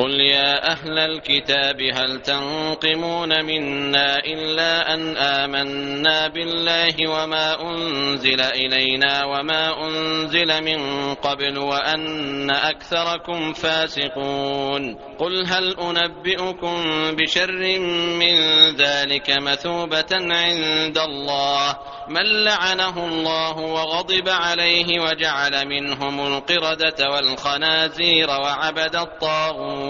قل يا أهل الكتاب هل تنقمون منا إلا أن آمنا بالله وما أنزل إلينا وما أنزل من قبل وأن أكثركم فاسقون قل هل أنبئكم بشر من ذلك مثوبة عند الله من لعنه الله وغضب عليه وجعل منهم القردة والخنازير وعبد الطاغوت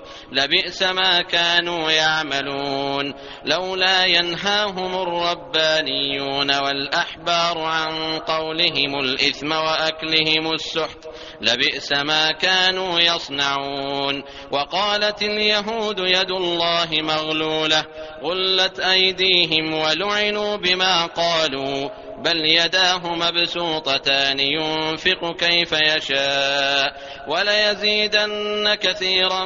لبئس ما كانوا يعملون لولا ينهاهم الربانيون والأحبار عن قولهم الإثم وأكلهم السحت لبئس ما كانوا يصنعون وقالت اليهود يد الله مغلولة غلت أيديهم ولعنوا بما قالوا بل يداه مبسوطتان ينفق كيف يشاء وليزيدن كثيرا